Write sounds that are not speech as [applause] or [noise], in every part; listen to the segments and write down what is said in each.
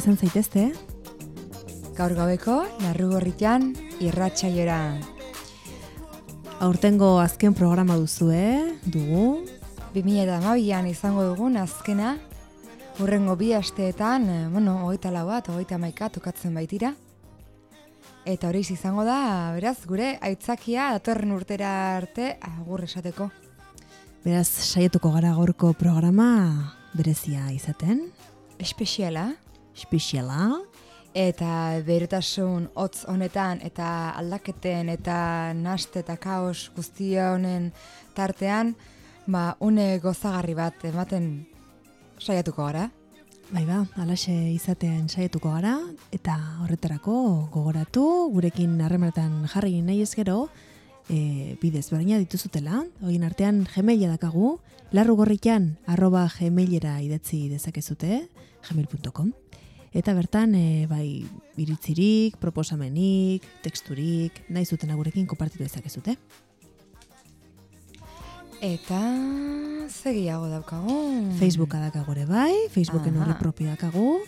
izan zaitezte. Gaur gabeko, larru gorritan, irratxaiora. Aurtengo azken programa duzu, eh? Dugu. 2008an izango dugun azkena, urrengo bi asteetan, eh, bueno, hogeita lau bat, hogeita maika tokatzen baitira. Eta hori izango da, beraz, gure aitzakia datorren urtera arte agur esateko. Beraz, saietuko gara gaurko programa berezia izaten. Espeziala, Speziala. eta beretasun hotz honetan eta aldaketen eta naste eta kaos guztia honen tartean, ba, une gozagarri bat ematen saiatuko gara. Bai ba, alaxe izaten saietuko gara, eta horretarako gogoratu, gurekin harremanetan jarri nahi ez gero, e, bidez berdina dituzutela, hogin artean gmaila dakagu, larrugorrikan arroba gmailera idatzi dezakezute, gmail.com. Eta bertan, e, bai, iritzirik, proposamenik, teksturik, nahi zutena gurekin konpartitu dezakezute. Eta segiago daukagu. Facebooka dakagu ere bai, Facebooken Aha. horri propio dakagu.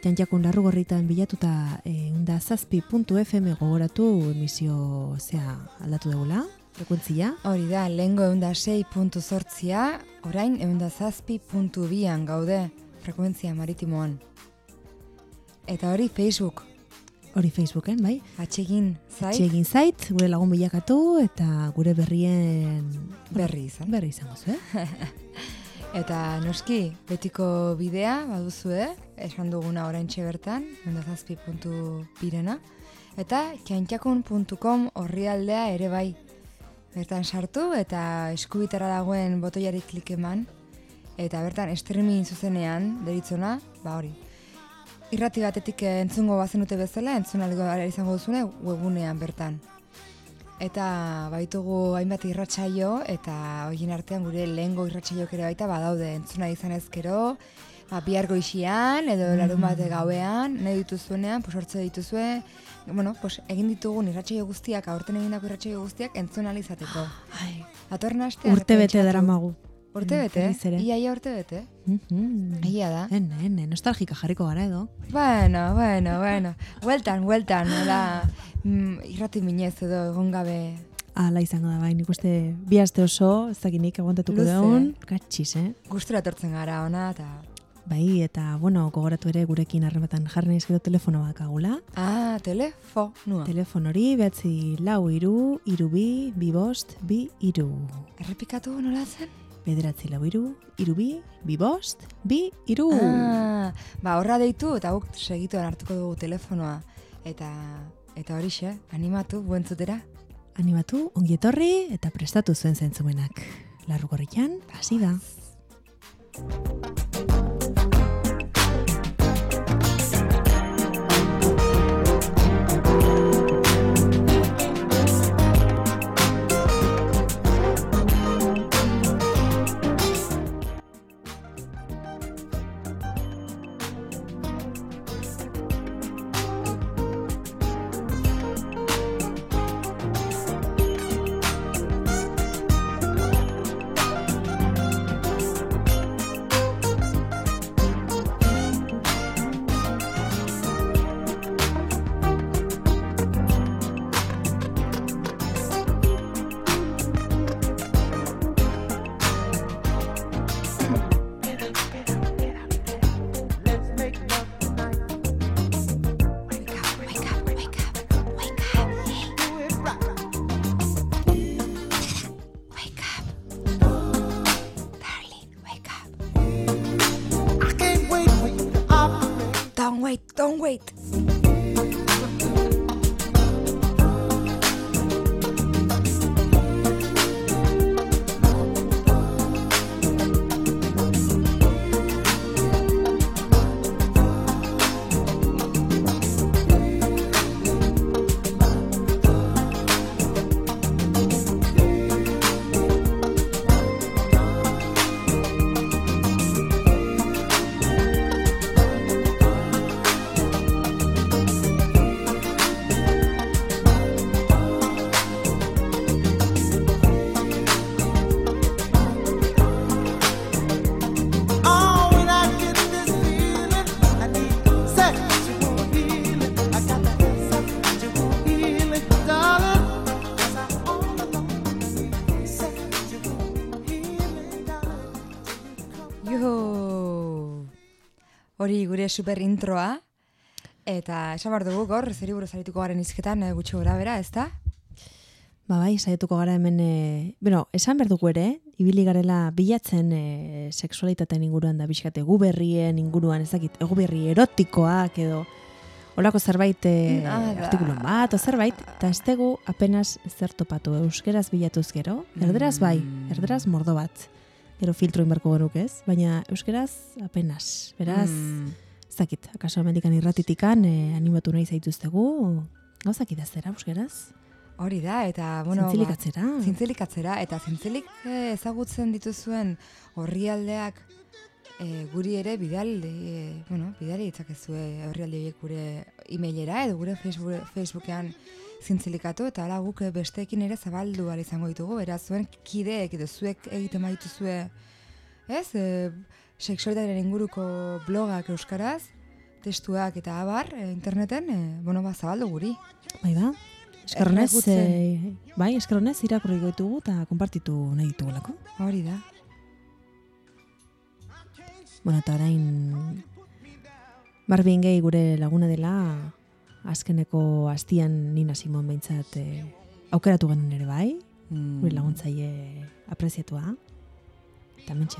Jantjakun larrugorritan bilatuta e, unda zazpi.fm gogoratu emisio zea aldatu degula, frekuentzia. Hori da, lehengo eunda 6.zortzia, orain eunda zazpi puntu bian gaude frekuentzia maritimoan. Eta hori Facebook, Hori Facebooken, bai. atsegin zait, Txegin zait, gure lagun bilakatu eta gure berrien berri izan. berri izango zu, eh? [laughs] Eta noski, betiko bidea, baduzu, eh? Esan duguna orain bertan, eunda zazpi puntu birena. Eta txantxakun.com horri aldea ere bai. Bertan sartu eta eskubitara dagoen botoiari klik eman. Eta bertan streaming zuzenean, deritzona, ba hori. Irrati batetik entzungo bazenute bezala, entzun algo izango duzune webunean bertan. Eta baitugu hainbat irratsaio eta horien artean gure lehengo irratsaiok ere baita badaude entzuna izan ezkero, ba, bihar goixian edo larun bat gauean, nahi dituzuenean, pues hortze dituzue, bueno, pues egin ditugun irratsaio guztiak, aurten egindako irratsaio guztiak entzun ahal izateko. Ai, Datorren astean urte bete daramagu. Urte bete? Berriz ere. Ia, ia urte bete? Mhm. Egia da. Ene, ene, nostalgika jarriko gara edo. Bueno, bueno, bueno. Hueltan, hueltan, nola mm, irrati minez edo egon gabe. Ala izango da bai, nik uste bi aste oso, ez dakinik aguantatuko Luze. daun, gatxiz, eh? Gustura etortzen gara ona eta... Bai, eta, bueno, gogoratu ere gurekin harrematan jarri nahiz gero telefono bakagula. Ah, telefonua. Telefon hori, behatzi lau iru, iru bi, bi bost, bi iru. Errepikatu nola zen? Bederatzi lau iru, iru bi, bost, bi iru. Ah, ba, horra deitu eta guk segituan hartuko dugu telefonoa. Eta eta horixe, animatu buentzutera. Animatu, ongi etorri eta prestatu zuen zentzumenak. Larrugorrikan, hasi da. Gure super introa. Eta esan behar dugu gaur, zeri buruz arituko garen izketan eh, gutxi gora bera, ez da? Ba bai, saietuko gara hemen, e, bueno, esan behar dugu ere, ibili garela bilatzen e, sexualitateen inguruan da bizkate egu berrien inguruan, ez dakit, egu berri erotikoak edo Olako zerbait e, Nada. artikulun bat, o zerbait, eta ez apenas zer topatu, euskeraz bilatuz gero, erderaz bai, Mm. erderaz mordo bat, gero filtro inberko genuk ez, baina euskeraz apenas, beraz, Mm. ez dakit, akaso amendikan irratitikan eh, animatu nahi zaituztegu, gauzak idaztera euskeraz, Hori da, eta, bueno, zintzilik ba, atzera. zintzilik atzera, eta zintzilik eh, ezagutzen dituzuen horrialdeak eh, guri ere bidal, eh, bueno, bidali ditzakezue horrialde horiek gure emailera edo gure Facebook, Facebookean zintzilikatu eta hala guk besteekin ere zabaldu ahal izango ditugu, beraz zuen kideek edo zuek egiten baituzue, ez, e, seksualitatearen inguruko blogak euskaraz, testuak eta abar eh, interneten, e, bueno, ba, zabaldu guri. Bai da, eskerronez, eh, bai, eskerronez irakurri ditugu eta konpartitu nahi ditugulako. Hori da. Bueno, eta orain Marvin Gaye gure laguna dela azkeneko astian Nina Simon behintzat eh, aukeratu genuen ere bai, Mm. gure laguntzaile apreziatua. Eta mentxe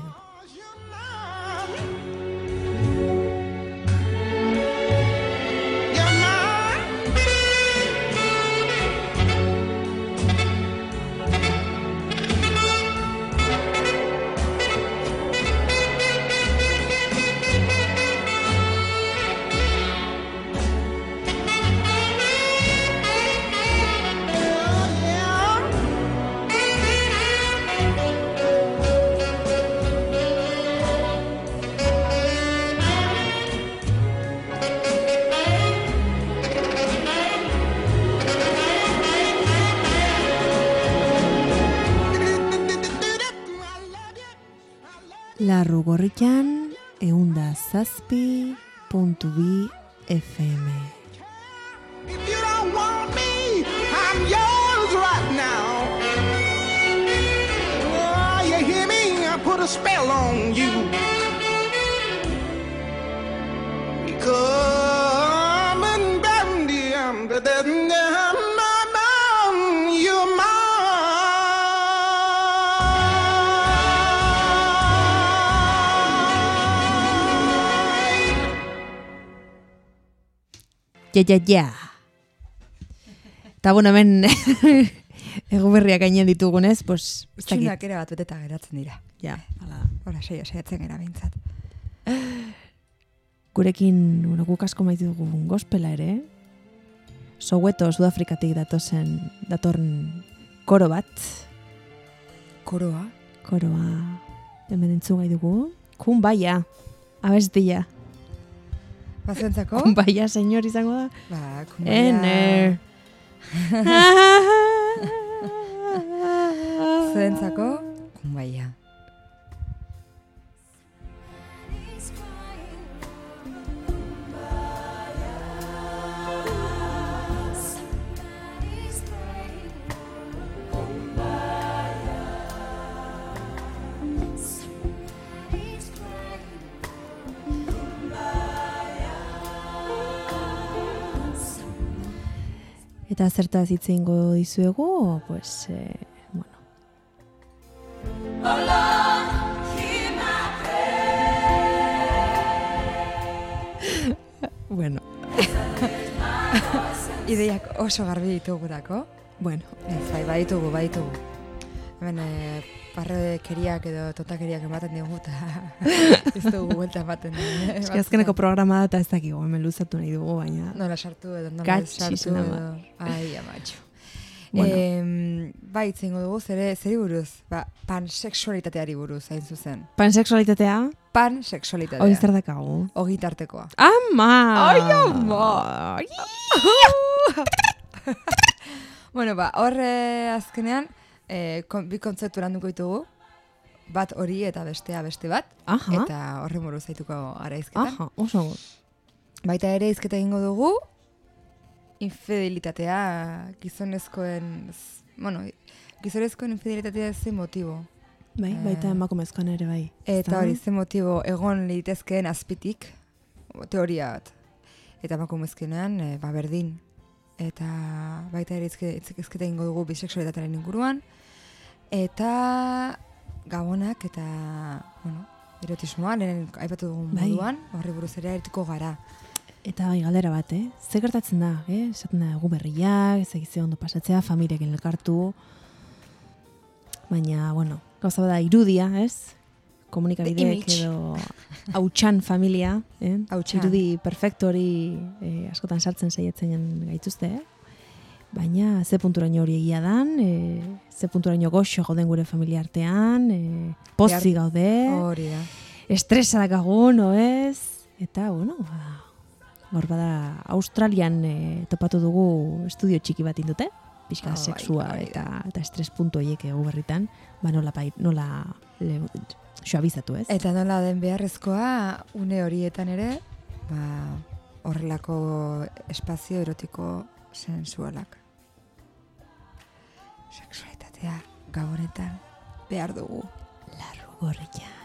Ja, ja, ja. Eta bueno, hemen [laughs] egu berriak gainen ditugunez, pues. Txunak ere bat beteta geratzen dira. Ja, hala. Hora, saia, saiatzen gara bintzat. Gurekin, bueno, guk asko maitu dugun gospela ere, Soweto, Sudafrikatik datozen, datorren koro bat, Koroa. koroa, hemen entzun gai dugu, kunbaia, abestia, Bazuentzako? kunbaia, [laughs] senyor izango da, Ba, kumaia. ener. [laughs] [laughs] Zuentzako? Kumaia. Eta zertaz hitz egingo dizuegu, pues, eh, bueno. bueno, [laughs] Ideiak oso garbi ditugurako. bueno, Ez, bai, baditugu, baditugu. Hemen, e, parrodekeriak edo totakeriak ematen digu eta [laughs] ez dugu buelta ematen. Eh, eski azkeneko programa da eta ez dakigu, hemen luzatu nahi dugu, baina... Nola sartu edo nola sartu edo... Ai, amatxo. Bueno. Itzengo dugu, zere, zeri buruz? Ba, pansexualitateari buruz, hain zuzen. Pansexualitatea, Pansexualitatea. hori zer dakagu. Ogitartekoa. Ama! Ai, ama! [laughs] Bueno, ba, horre azkenean, eh, kon, bi kontzeptu landuko ditugu. Bat hori eta bestea beste bat. Aha, Eta horren buruz zaituko ara izketan. aha, oso. Baita ere izketa egingo dugu, infidelitatea gizonezkoen, bueno, gizonezkoen infidelitatea zein motibo Bai, baita Eh, emakumezkoan ere bai. Eta hori, ze motibo egon litezkeen azpitik, teoria bat. Eta emakumezkenean, e, ba, berdin. Eta baita ere izke- itzikizketa ingo dugu bisexualitatearen inguruan. Eta gabonak eta, bueno, erotismoa, lehen aipatu dugun Bai. moduan, horri buruz ere erituko gara. Eta bai, galdera bat, eh? Ze gertatzen da, eh? Esaten da, egu berriak, ez egize ondo pasatzea, familiekin elkartu. Baina, bueno, gauza bada irudia, ez? Komunikabideek edo hautsan familia, eh? Hautsan. Irudi perfektu hori eh, askotan sartzen saiatzen gaituzte, eh? Baina ze punturaino hori egia dan, eh, ze punturaino goxo gauden gure familia artean, eh, pozi gaude, Hori da. estresa dakagun, no ez? Eta, bueno, ba, hor bada, Australian eh, topatu dugu estudio txiki bat indute, pixka Oh, bai, sexua bai. eta, eta estres puntu horiek egu berritan, ba nola, pai, nola le, suabizatu, ez? Eta nola den beharrezkoa, une horietan ere, ba, horrelako espazio erotiko sensualak. Sexualitatea gabonetan behar dugu. Larru gorrian.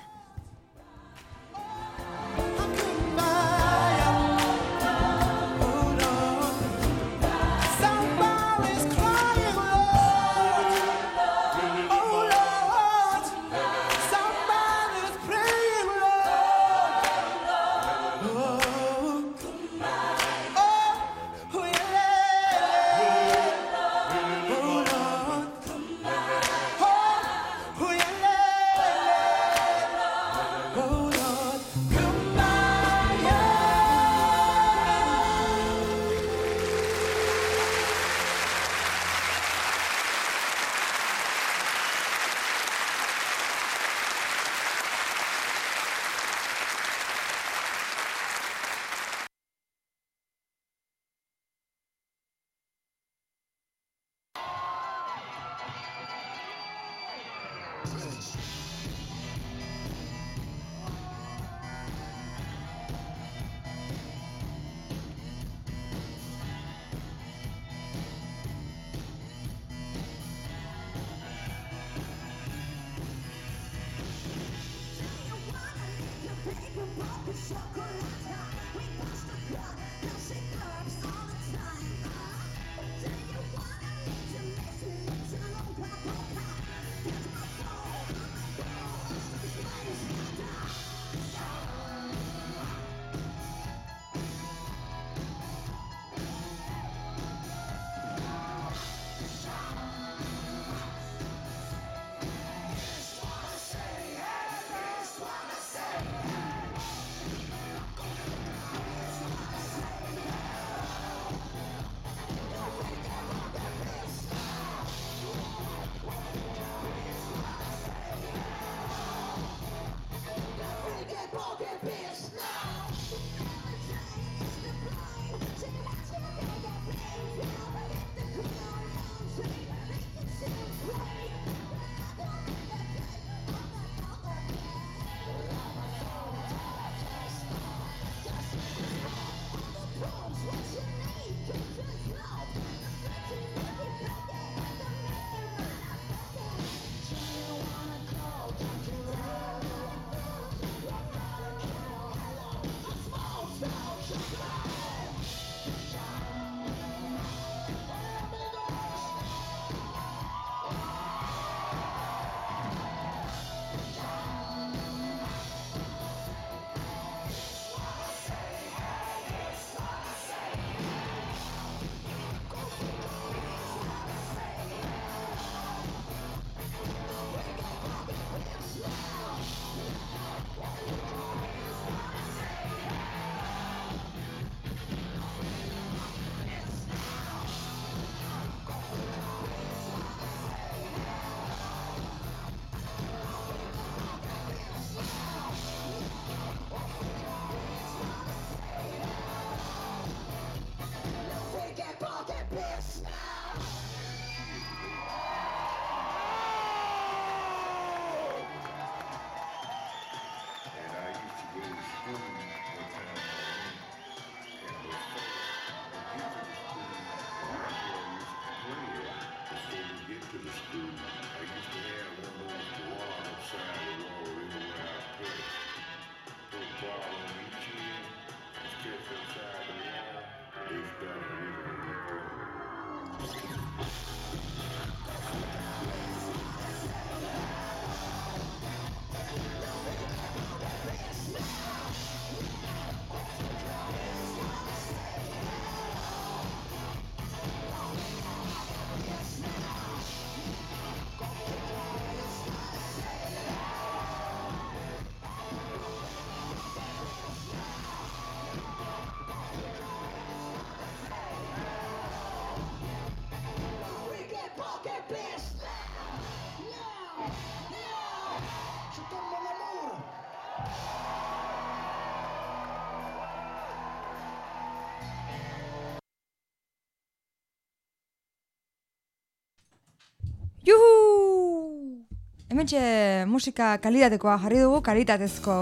Hementxe musika kalitatekoa jarri dugu, kalitatezko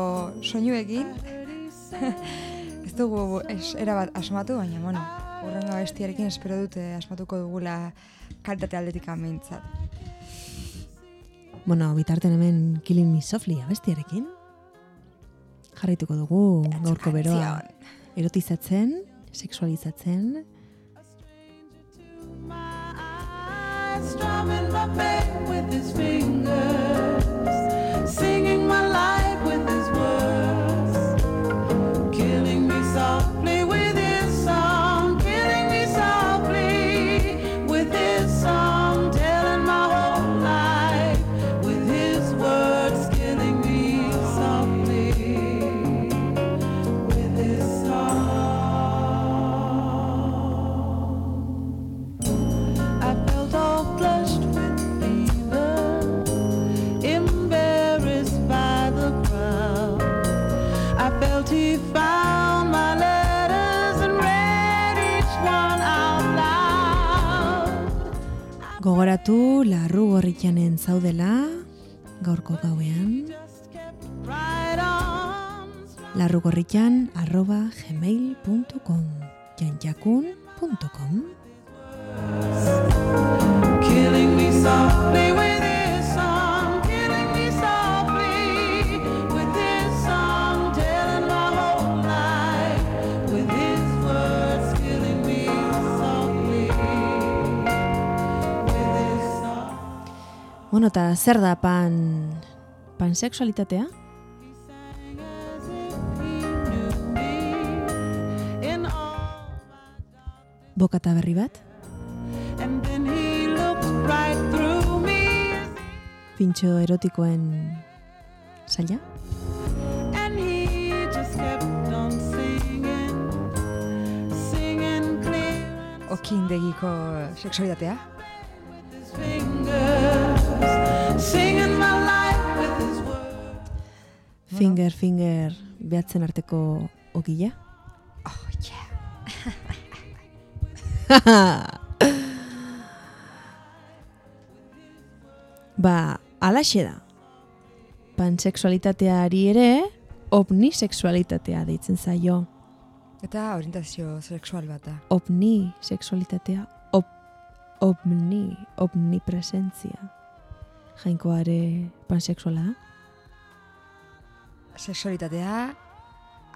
soinuekin. [laughs] ez dugu es, erabat asmatu, baina, bueno, urrengo bestiarekin espero dute asmatuko dugula kalitate aldetik amintzat. Bueno, bitarten hemen Killing Me Softly abestiarekin. Jarraituko dugu gaurko beroa erotizatzen, sexualizatzen, with his fingers. Gogoratu larru gorritxanen zaudela, gaurko gauean, larrugorritxan arroba gmail.com janjakun.com Killing me softly Bueno, eta zer da pan pansexualitatea? Bokata berri bat? right Pintxo erotikoen saila? and he Finger, finger, behatzen arteko okila? Oh, yeah. [laughs] Ba, alaxe da. Pansexualitateari ere, omnisexualitatea deitzen zaio. Eta orientazio sexual bat da. Omnisexualitatea, op, omni, omnipresentzia. Jainkoare pansexuala da? Sexualitatea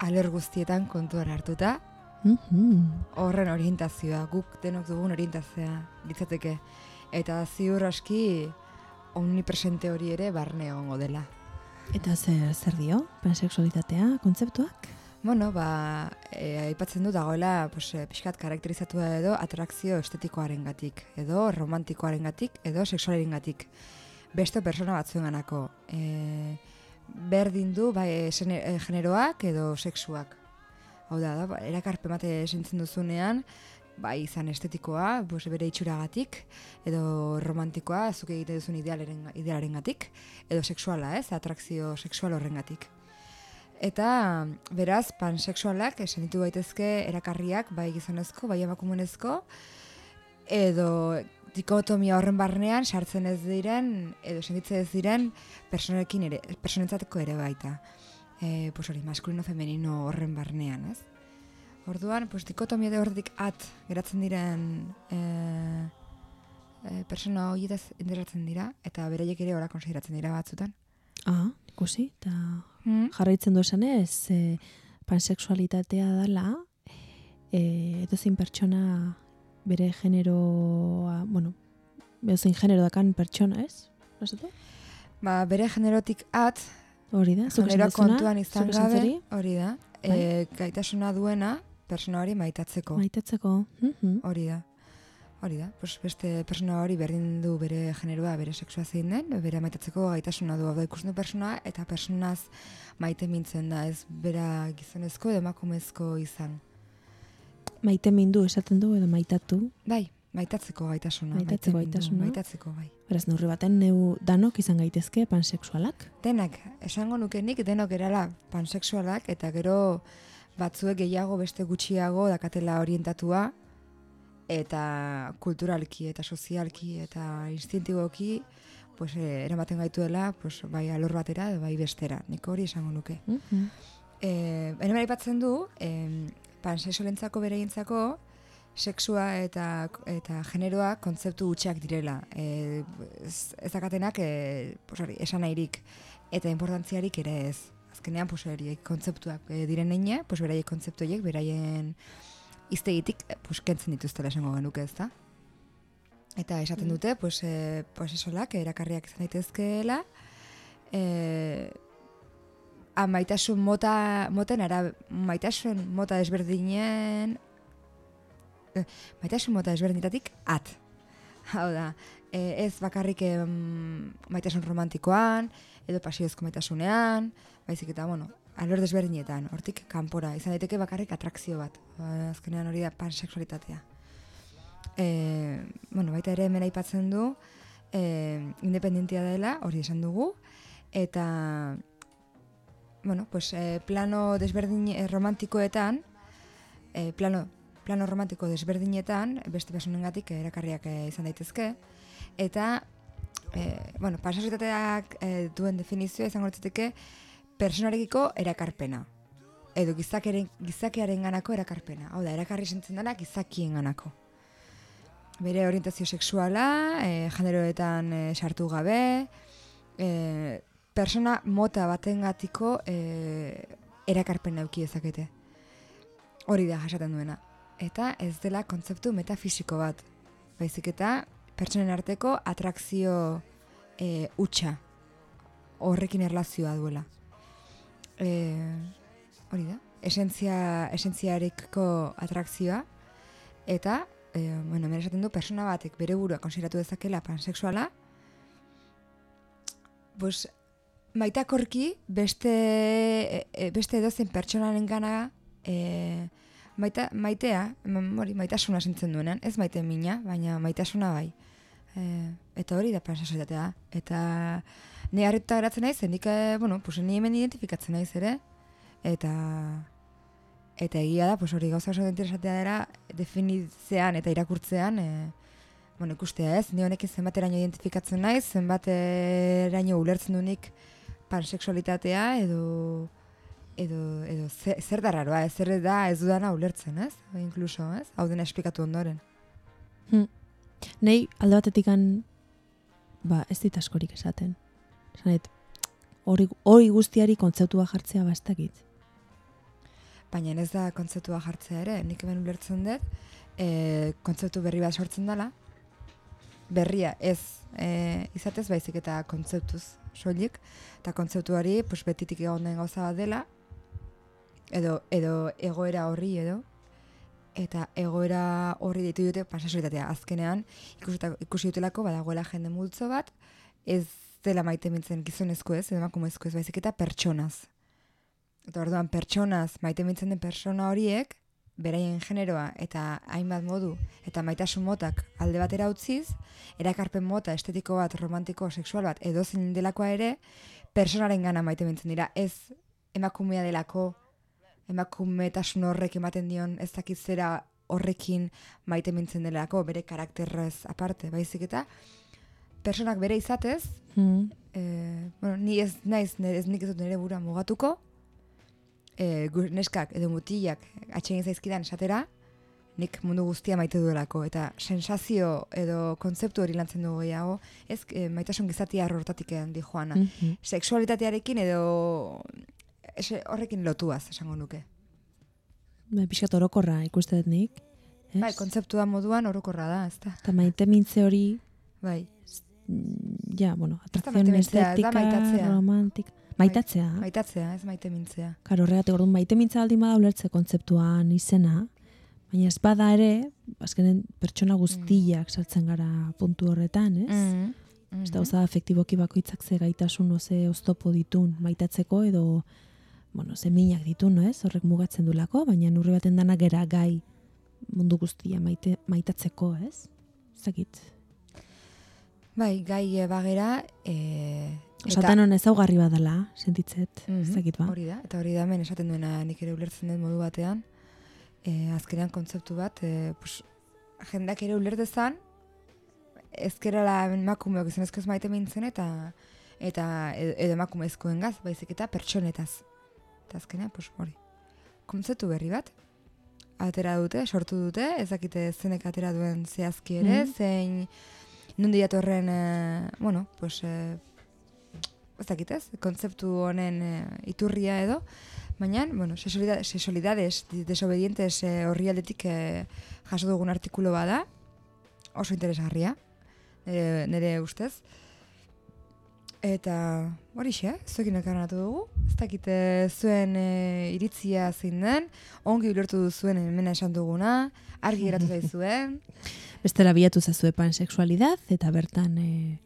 aler guztietan kontuan hartuta, Mhm. horren orientazioa, guk denok dugun orientazioa litzateke. Eta ziur aski omnipresente hori ere barne egongo dela. Eta zer, zer dio, pansexualitatea, kontzeptuak? Bueno, ba, e, aipatzen du dagoela pues, e, pixkat karakterizatua edo atrakzio estetikoaren gatik, edo romantikoaren gatik, edo seksualaren gatik. Beste persona batzuen ganako. E, berdin du bai, e, generoak edo sexuak. Hau da, da ba, erakarpen bate esentzen duzunean, bai izan estetikoa, pues, bere itxuragatik, edo romantikoa, zuk egiten duzun idealaren, idealaren gatik, edo sexuala, ez, atrakzio sexual horrengatik. Eta, beraz, pansexualak esan ditu gaitezke erakarriak, bai gizonezko, bai emakumenezko, edo dikotomia horren barnean sartzen ez diren, edo sentitzen ez diren personekin ere, personentzateko ere baita. E, pues hori, maskulino femenino horren barnean, ez? Orduan, pues, dikotomia horretik at geratzen diren e, e, persona horietaz interesatzen dira, eta beraiek ere ora konsideratzen dira batzutan. Ah, ikusi, eta Hmm? jarraitzen du esanez, e, pansexualitatea dela, e, edozein pertsona bere generoa, bueno, edozein genero dakan pertsona, ez? Basatu? Ba, bere generotik at, Hori da, generoa kontuan izan gabe, hori da, Bai. e, gaitasuna duena persona hori maitatzeko. maitatzeko. Mhm. Hori da. Hori da, pues beste persona hori berdin du bere generoa, bere sexua zein den, bere maitatzeko gaitasuna du. Hau ikusten du persona eta personaz maite mintzen da, ez bera gizonezko edo emakumezko izan. Maite mindu esaten du edo maitatu. Bai, maitatzeko gaitasuna. Maitatzeko gaitasuna. Maitatzeko, bai. Beraz, neurri baten neu danok izan gaitezke pansexualak. Denak, esango nuke nik denok erala pansexualak eta gero batzuek gehiago beste gutxiago dakatela orientatua eta kulturalki eta sozialki eta instintiboki pues, e, eramaten gaituela pues, bai alor batera edo bai bestera, nik hori esango nuke. Mhm. E, Hemen aipatzen du, e, pansexualentzako bereientzako, sexua eta eta generoa kontzeptu hutsak direla. E, ez, ez dakatenak e, pues hori, esan nahirik eta importantziarik ere ez. Azkenean, pues, horiek kontzeptuak e, diren eine, pues, beraiek kontzeptu horiek, beraien iztegitik, e, pues, kentzen dituztela esango genuke ez da. Eta esaten dute, pues, e, pues esolak, erakarriak izan daitezkeela, e, a maitasun mota, moten ara, maitasun mota desberdinen, eh, maitasun mota desberdinetatik at. Hau da, e, ez bakarrik em, maitasun romantikoan, edo pasiozko maitasunean, baizik eta, bueno, alor desberdinetan, hortik kanpora, izan daiteke bakarrik atrakzio bat. Ba, Azkenean hori da pansexualitatea. E, bueno, baita ere hemen aipatzen du, e, independentia dela, hori esan dugu, eta bueno, pues, eh, plano desberdin eh, romantikoetan, eh, plano, plano romantiko desberdinetan, beste personengatik erakarriak eh, izan daitezke, eta, eh, bueno, pasasitateak eh, duen definizioa izango litzateke personarekiko erakarpena. Edo gizakeren, gizakearen ganako erakarpena. Hau da, erakarri sentzen dela gizakien ganako. Bere orientazio sexuala, eh, generoetan eh, sartu gabe, eh, persona mota batengatiko eh, erakarpen nauki ezakete. Hori da jasaten duena. Eta ez dela kontzeptu metafisiko bat. Baizik eta pertsonen arteko atrakzio eh, utxa. Horrekin erlazioa duela. Eh, hori da. Esentzia, esentziarekiko atrakzioa. Eta, eh, bueno, hemen esaten du, persona batek bere burua konsideratu dezakela pansexuala, pues, maitakorki beste, e, e, beste edozein pertsonaren gana e, maita, maitea, em, hori, maitasuna sentzen duenean, ez maite mina, baina maitasuna bai. E, eta hori da pansexualitatea. Eta ni harrituta geratzen naiz, nik, eh, bueno, pues, ni hemen identifikatzen naiz ere, eta eta egia da, pues hori gauza oso interesatea dela definitzean eta irakurtzean, e, bueno, ikustea ez, ni honekin zenbateraino identifikatzen naiz, zenbateraino ulertzen du nik pansexualitatea edo edo, edo ze, zer da raroa, ez zer da ez dudana ulertzen, ez? Inkluso, ez? Hau dena esplikatu ondoren. Nei alde batetikan ba, ez dit askorik esaten. Zanet, hori, hori guztiari kontzeptua jartzea bastakit. Baina ez da kontzeptua jartzea ere, nik hemen ulertzen dut, e, kontzeptu berri bat sortzen dela, berria ez e, izatez baizik eta kontzeptuz soilik, eta kontzeptuari pues, betitik egon den gauza bat dela, edo, edo egoera horri edo, eta egoera horri ditu dute pasasolitatea. Azkenean, ikusita, ikusi dutelako badagoela jende multzo bat, ez dela maite mintzen gizonezko ez, edo emakumezko ez, baizik eta pertsonaz. Eta orduan pertsonaz maite mintzen den persona horiek, beraien generoa eta hainbat modu eta maitasun motak alde batera utziz, erakarpen mota estetiko bat, romantiko, sexual bat, edo zein delakoa ere, personaren gana maite mintzen dira, ez emakumea delako, emakumetasun horrek ematen dion ez dakit zera horrekin maite mintzen delako, bere karakterrez aparte, baizik eta, personak bere izatez, Hmm. e, bueno, ni ez naiz, ez nik ez dut nire bura mugatuko, e, gu- neskak edo mutilak atxegin zaizkidan esatera, nik mundu guztia maite duelako, eta sensazio edo kontzeptu hori lantzen dugu gehiago, ez e, maitasun gizatia hortatik di joana. Mhm. Sexualitatearekin edo ese, horrekin lotuaz, esango nuke. Ba, pixkat orokorra ikuste dut nik. Ez? Bai, kontzeptua moduan orokorra da, ez da. Eta maite mintze hori, Bai, mm, ja, bueno, atrakzion estetika, romantika. Maitatzea. maitatzea, ez maite mintzea. Karo, horregatik orduan maite mintza aldi bada ulertze kontzeptuan izena, baina ez bada ere, azkenen pertsona guztiak sartzen gara puntu horretan, ez? Mm. Ez da, oza, afektiboki bakoitzak ze gaitasun oze oztopo ditun maitatzeko edo, bueno, ze minak ditun, no ez? Horrek mugatzen dulako, baina nurri baten dana gera gai mundu guztia maite, maitatzeko, ez? Dakit. Bai, gai e, bagera, e, Osaten hon ezaugarri badala, sentitzet, ez Mhm, dakit ba. Hori da, eta hori da hemen esaten duena nik ere ulertzen dut modu batean, e, azkenean kontzeptu bat, e, pues, jendak ere uler dezan, ezkerala emakumeok ez maite mintzen eta eta edo, edo emakumezkoen gaz, baizik eta pertsonetaz. Eta azkenean, pues, hori. Kontzeptu berri bat, atera dute, sortu dute, ez dakite zenek atera duen zehazki ere, Mhm. zein nundi datorren, eh, bueno, pues, eh, ez dakit ez, kontzeptu honen eh, iturria edo, baina, bueno, sesolida- sesolidades desobedientes eh, horri aldetik eh, jaso dugun artikulu bada, oso interesgarria, nire, nire ustez. Eta horixe, zuekin elkarrenatu dugu, ez dakite zuen e, iritzia zein den, ongi ulertu duzuen hemen esan duguna, argi geratu [laughs] zaizuen, Bestela bilatu zazue pansexualidad, eta bertan e,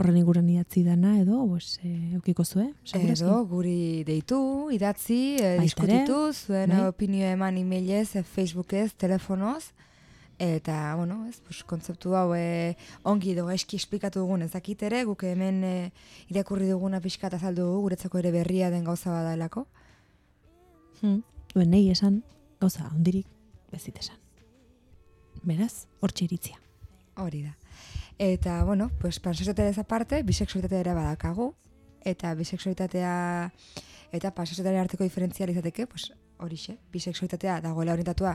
horren inguruan idatzi dana edo, pues, e, eukiko zue, segurazki? edo guri deitu, idatzi, e, Baita diskutitu, zuen bai. opinio eman emailez, e, Facebookez, telefonoz, eta, bueno, ez, pues, kontzeptu hau e, ongi edo gaizki esplikatu dugun ez dakit ere, guk hemen e, irakurri duguna pixka eta dugu, guretzako ere berria den gauza badaelako. Hmm. Duen nahi esan, gauza, ondirik, bezit esan. Beraz, hortxe iritzia. Hori da. Eta, bueno, pues, pansexualitatea ez aparte, bisexualitatea ere badakagu, eta bisexualitatea eta pansexualitatearen arteko diferentzial izateke, pues, horixe, bisexualitatea dagoela orientatua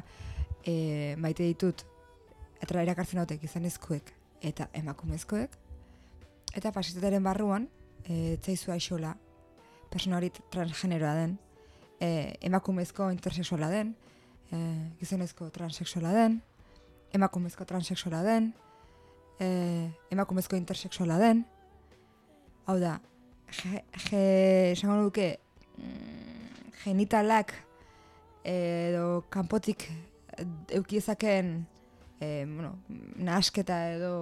e, maite ditut, eta erakartzen haute gizonezkoek eta emakumezkoek, eta pansexualitatearen barruan, e, tzaizu aixola, persona hori transgeneroa den, e, emakumezko intersexuala den, e, gizonezko transexuala den, emakumezko transexuala den, e, emakumezko intersexuala den, hau da, ge, ge, esango nuke, mm, genitalak edo kanpotik eukiezakeen e, bueno, nahasketa edo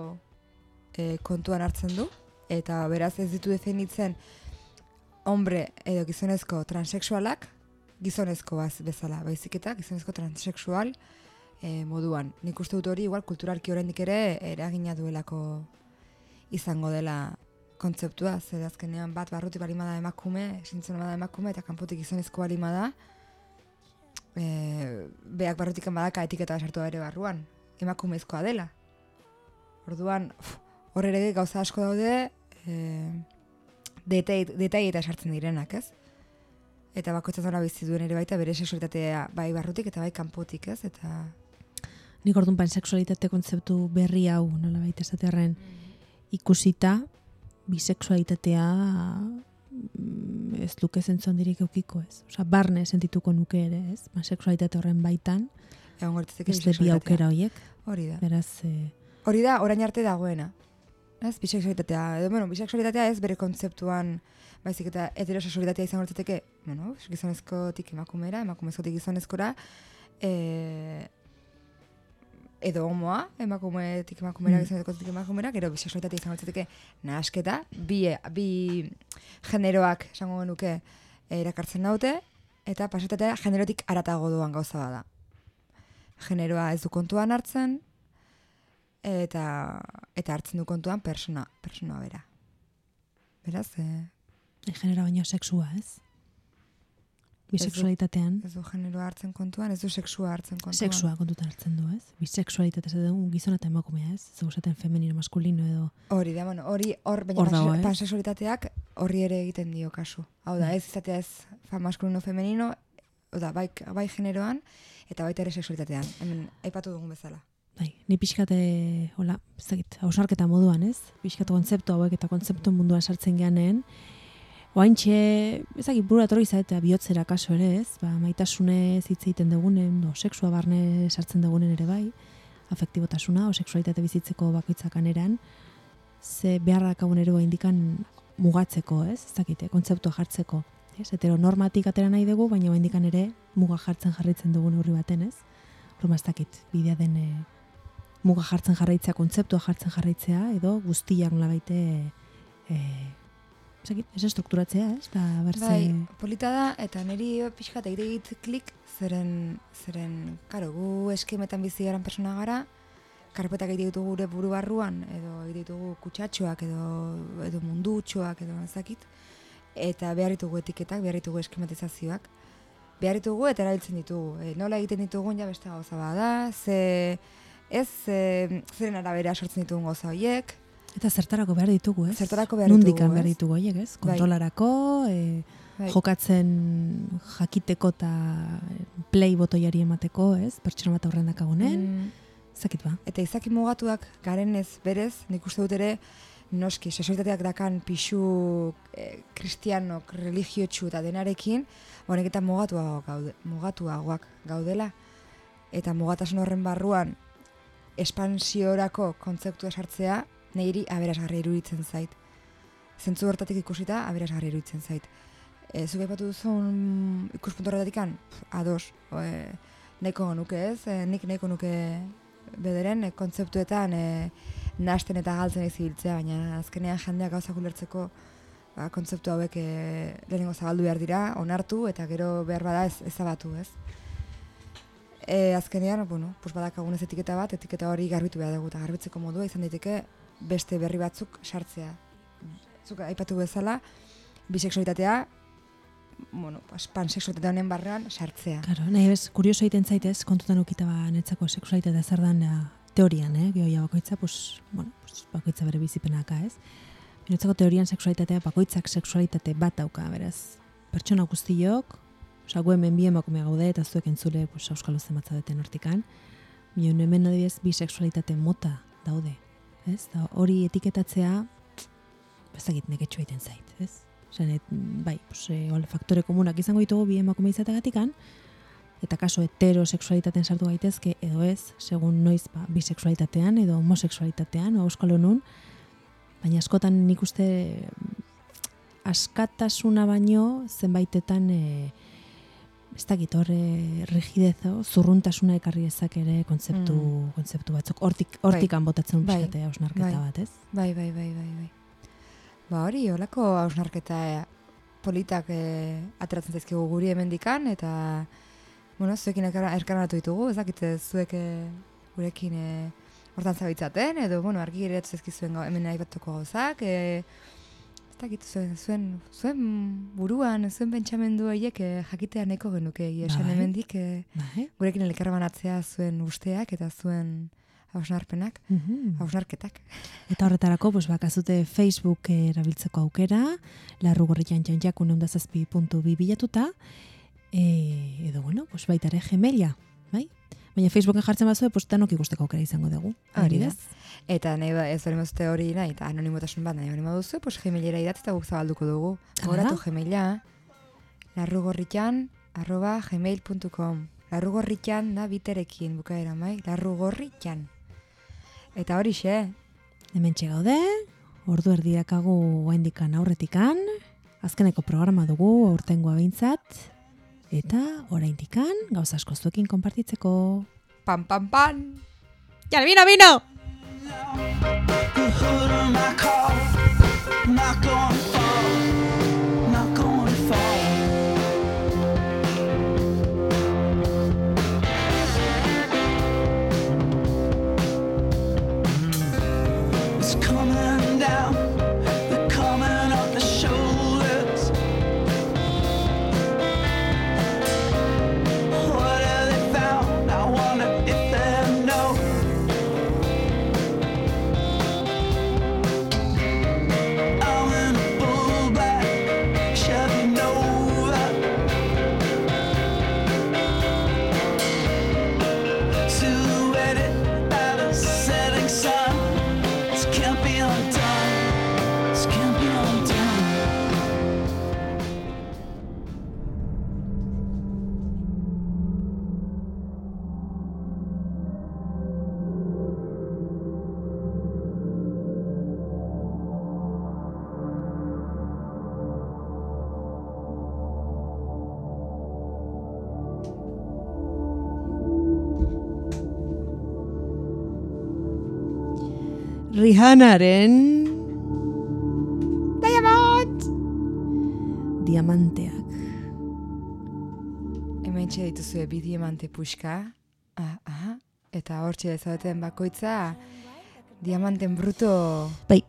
e, kontuan hartzen du, eta beraz ez ditu definitzen hombre edo gizonezko transexualak gizonezko baz bezala, baizik eta gizonezko transexual e, moduan. Nik uste dut hori igual kulturalki oraindik ere eragina duelako izango dela kontzeptua, zer azkenean bat barrutik balima da emakume, esintzen bada emakume, eta kanpotik gizonezko balima da, e, beak barrutik badaka etiketa sartu ere barruan, emakumezkoa dela. Orduan, hor ere gauza asko daude, e, detai, detai eta sartzen direnak, ez? Eta bakoitzak nola bizi duen ere baita bere sexualitatea bai barrutik eta bai kanpotik, ez? Eta Nik orduan pansexualitate kontzeptu berri hau, nola baita esatearen, ikusita, bisexualitatea mm, ez luke zentzon dirik eukiko ez. Osa, barne sentituko nuke ere, ez? Pansexualitate horren baitan, egon beste bi aukera horiek, Hori da. beraz, e, Hori da, orain arte dagoena. Ez, bisexualitatea. Edo, bueno, bisexualitatea ez bere kontzeptuan, baizik eta heterosexualitatea izango gertatzeke, bueno, gizonezkotik emakumera, emakumezkotik gizonezkora, e, edo homoa, emakumetik emakumera, Mm. gizonezkotik emakumera, gero bisexualitatea izango gertatzeke nahasketa, bi, bi generoak, esango genuke, erakartzen daute, eta pasatatea generotik aratago doan gauza bada. Generoa ez du kontuan hartzen, eta eta hartzen du kontuan persona, persona bera. Beraz, eh, genera baino sexua, ez? Bisexualitatean, ez du generoa hartzen kontuan, ez du sexua hartzen kontuan. sexua kontutan hartzen du, ez? Bisexualitatea ez dugu gizona eta emakumea, ez? Zeu esaten femenino, maskulino edo... Hori da, bueno, hori hor baina Hor dago, panse- ez? pansexualitateak horri ere egiten dio kasu. Hau da, Bai. ez izatea ez fa maskulino femenino, hau da, bai, bai generoan eta baita ere sexualitatean. Hemen aipatu dugun bezala. Bai, ni pixkate, hola, ez dakit, hausarketa moduan, ez? Pixkate kontzeptu hauek eta kontzeptu munduan sartzen geanen, Oaintxe, ez dakit burura etorri eta bihotzera kaso ere, ez? Ba, maitasunez hitz egiten dugunen, o sexua barne sartzen dugunen ere bai, afektibotasuna, o sexualitate bizitzeko bakoitzak aneran, ze beharrak hauen ere indikan mugatzeko, ez? Ez dakite, kontzeptua jartzeko. Ez? Heteronormatik atera nahi dugu, baina indikan ere muga jartzen jarraitzen dugun urri baten, ez? Ez dakit, bidea den e, muga jartzen jarraitzea, kontzeptua jartzen jarraitzea, edo guztiak nola baite e, ez dakit, ez estrukturatzea, ez? Da, berze... Bai, polita da, eta niri pixkat egite egit klik, zeren, zeren, karo, gu eskemetan bizi garan persona gara, karpetak egite ditugu gure buru barruan, edo egite ditugu kutsatxoak, edo, edo mundutxoak, edo ezakit, eta behar ditugu etiketak, behar ditugu eskematizazioak, behar ditugu eta erabiltzen ditugu. E, nola egiten ditugun ja beste gauza bada, ze ez e, zeren arabera sortzen ditugun goza horiek, Eta zertarako behar ditugu, ez? Zertarako behar Nundikan ditugu, behar ez? ditugu, horiek, ez? Bai. Kontrolarako, e, Bai. jokatzen jakiteko eta play botoiari emateko, ez? Pertsona bat aurrean dakagunen, Mm, zakit ba. eta izaki mugatuak garenez berez, nik uste dut ere, noski, sexualitateak dakan pixu eh, kristianok, religiotsu eta denarekin, honek eta mugatuagoak gaude, mugatuagoak gaudela. Eta mugatasun horren barruan, espansiorako kontzeptua sartzea, niri aberasgarri iruditzen zait. Zentzu hortatik ikusita, aberasgarri iruditzen zait. E, zuk aipatu duzun ikuspuntu horretatik ados, e, nahiko nuke ez, e, nik nahiko nuke bederen e, kontzeptuetan e, nasten eta galtzen ez ibiltzea, baina azkenean jendeak gauzak ulertzeko ba, kontzeptu hauek e, lehenengo zabaldu behar dira, onartu eta gero behar bada ez ezabatu, ez? E, azkenean, bueno, pues badakagunez etiketa bat, etiketa hori garbitu behar dugu, eta garbitzeko modua izan daiteke beste berri batzuk sartzea. Zuk aipatu bezala, bisexualitatea, bueno, pues, pansexualitatea honen barrean sartzea. Claro, nahi bez, kurioso egiten zaitez, kontutan ukita ba netzako sexualitatea zer dan eh, teorian, eh? Gehoia bakoitza, pues, bueno, pues, bakoitza bere bizipenaka, ez? Netzako teorian sexualitatea bakoitzak sexualitate bat dauka, beraz. Pertsona guztiok, Osa, gu hemen bi emakume gaude eta zuek entzule pues, zematza duten hortikan. Mion hemen adibidez bisexualitate mota daude. Ez? Da, hori etiketatzea ez dakit neketxo egiten zait, ez? Net, bai, pues, e, ole, faktore komunak izango ditugu bi emakume izategatikan, eta kaso heterosexualitatean sartu gaitezke edo ez, segun noiz ba, bisexualitatean edo homosexualitatean, o auskalo nun, baina askotan nik uste askatasuna baino zenbaitetan e, ez dakit hor e, rigidezo, zurruntasuna ekarri ezak ere kontzeptu, kontzeptu batzuk. Hortik, hortikan botatzen Bai. bai. hausnarketa Bai. bat, ez? Bai, bai, bai, bai, bai. Ba hori, holako hausnarketa eh, politak eh, ateratzen zaizkigu guri hemendikan eta bueno, zuekin elkarbanatu ditugu, ez dakit eh, zuek eh, gurekin eh, hortan zabitzaten, edo, bueno, argi ere zaizkizuen hemen aipatuko gauzak, eh, ez dakit zuen, zuen, zuen buruan, zuen pentsamendu horiek eh, jakitea nahiko genuke, egia esan Bai. hemendik eh, Bai. gurekin elkarbanatzea zuen usteak eta zuen hausnarpenak, Mhm. hausnarketak. Eta horretarako, pues, bakazute Facebook erabiltzeko aukera, larrugorrian janjakun eundazazpi puntu bi bilatuta, e, edo, bueno, pues, baita ere gemelia, bai? Baina Facebooken jartzen bazue, pues, danok ikusteko aukera izango dugu. Hori da. Eta nahi ba, ez hori mazute hori nahi, eta anonimotasun bat nahi hori maduzu, pues gmailera idatz eta guk zabalduko dugu. Goratu gmaila, larrugorritan, arroba gmail.com. Larrugorritan da biterekin bukaera, mai? Larrugorritan. Eta hori xe, Hemen gaude, ordu erdiakagu oaindikan aurretikan, azkeneko programa dugu aurtengoa behintzat, eta oraindikan gauza asko zuekin konpartitzeko. pam, pam, pam! Ja, bino, bino! Rihanaren Diamond! diamanteak. Hemen txe dituzue bi diamante puxka. Ah, aha. Eta hor txe dezaten bakoitza diamanten bruto Bai,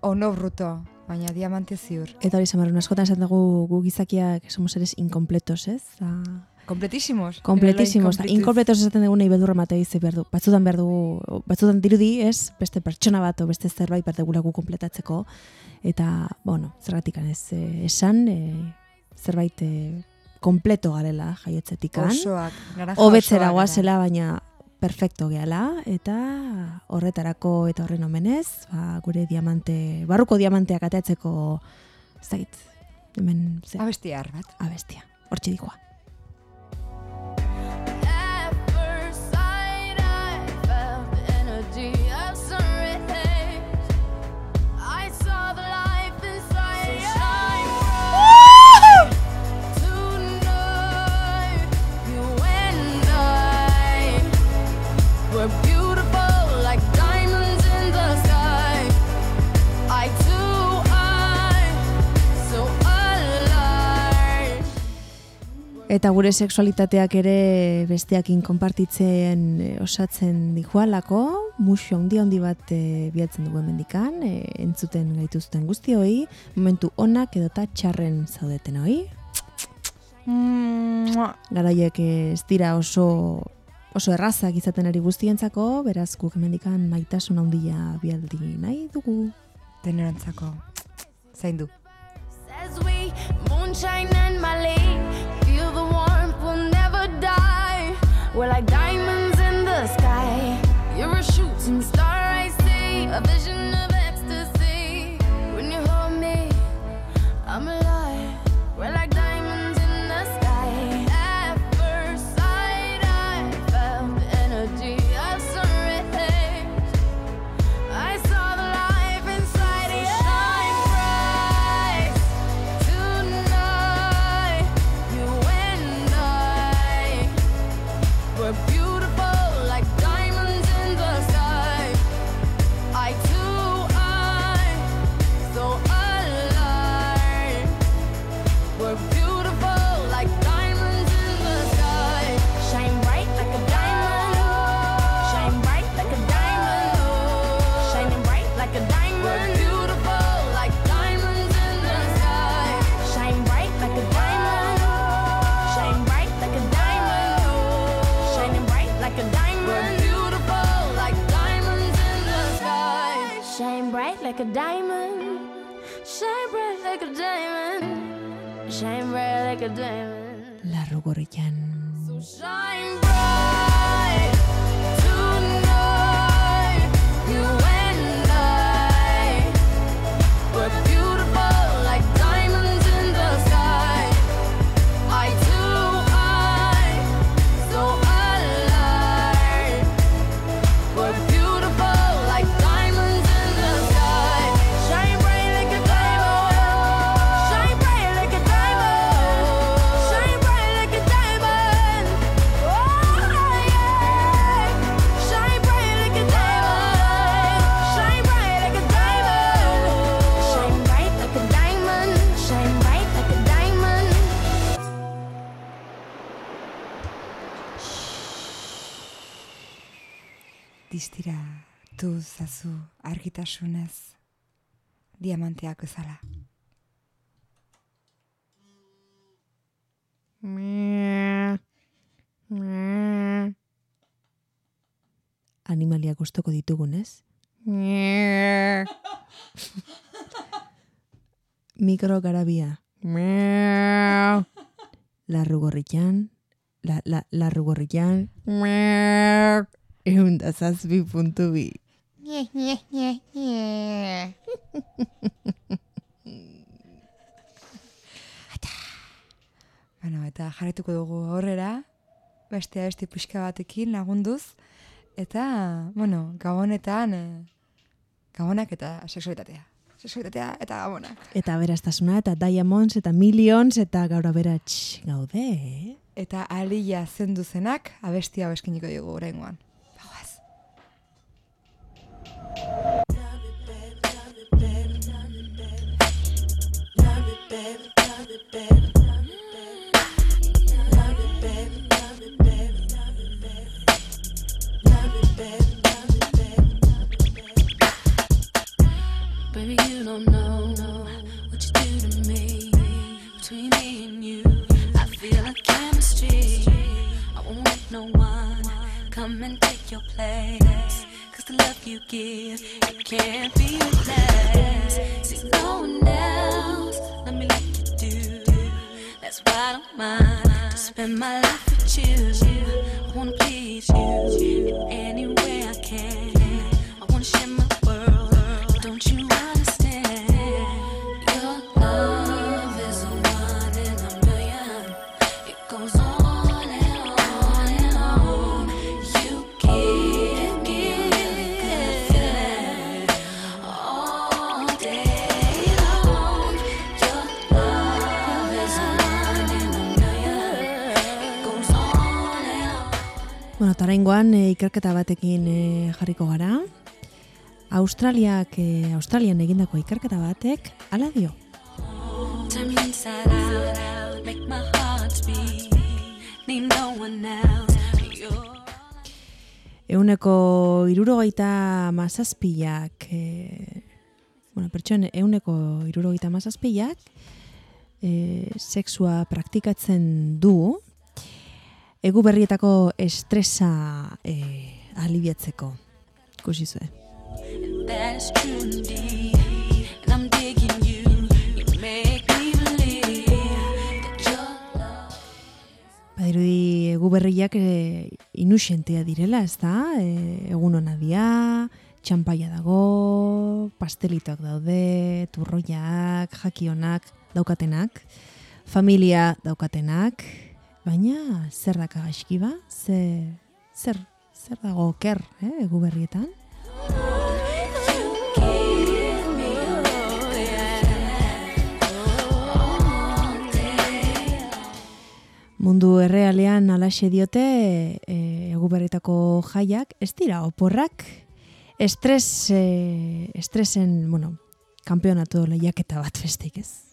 o no bruto, baina diamante ziur. eta hori zamarun askotan esan dugu gu gizakiak somos seres incompletos, ez? Da, Kompletísimos. Kompletísimos. Inkompletos esaten dugu nahi beldurra mate izi behar du. Batzutan behar dugu, batzutan dirudi, ez, beste pertsona bat o beste zerbait behar dugulagu kompletatzeko. Eta, bueno, zergatik ez eh, esan, eh, zerbait eh, kompleto garela jaiotzetikan. Osoak, Hobetzera osoak goazela, baina perfecto gehala, eta horretarako eta horren omenez, ba, gure diamante, barruko diamanteak ateatzeko, ez dakit, hemen, ze, gara. Abestiar bat. abestia, hortxe dikoa. Eta gure sexualitateak ere besteakin konpartitzen e, osatzen dijoalako, muxo handi handi bat e, bialtzen dugu hemendikan, e, entzuten gaituzten guztioi, momentu onak edota txarren zaudeten hoi. Mua. Garaiek ez dira oso oso errazak izaten ari guztientzako, beraz guk hemendikan maitasun handia bialdi nahi dugu. Denerantzako. Zain du. Says we, moonshine and Malay, We're like diamonds diamanteak bezala. Animaliak gustoko ditugunez. Mikro garabia. Larrugorritan. La, la, larrugorritan. Egun da zazpi puntu bi. [laughs] Bueno, eta jarretuko dugu aurrera, beste abesti puxka batekin lagunduz, eta, bueno, gabonetan, eh, gabonak eta sexualitatea. Sexualitatea eta gabonak. Eta beraztasuna, eta diamonds, eta millions, eta gaur aberats gaude, eh? Eta alia zendu zenak abesti hau eskiniko dugu oraingoan. No one come and take your place. The love you give, it can't be replaced. See, no one else, let me like you do. That's why I don't mind to spend my life with you. I wanna please you in any way I can. I wanna share my Bueno, taraingoan e, ikerketa batekin e, jarriko gara. Australiak, e, Australian egindako ikerketa batek, ala dio. Euneko irurogeita mazazpilak, e, bueno, pertsoen euneko irurogeita mazazpilak, e, sexua praktikatzen du, egu berrietako estresa e, alibiatzeko. Ikusi zuen. Love. Badirudi egu berriak e, inusentea direla, ez da? E, egun hona dia, txampaia dago, pastelitoak daude, turroiak, jakionak daukatenak, familia daukatenak, baina zer daka gaizki ba? Ze, zer, zer dago oker, eh, egu berrietan? Mundu errealean alaxe diote e, egu berrietako jaiak, ez dira oporrak, estres, e, estresen, bueno, kampeonatu lehiaketa bat festik ez.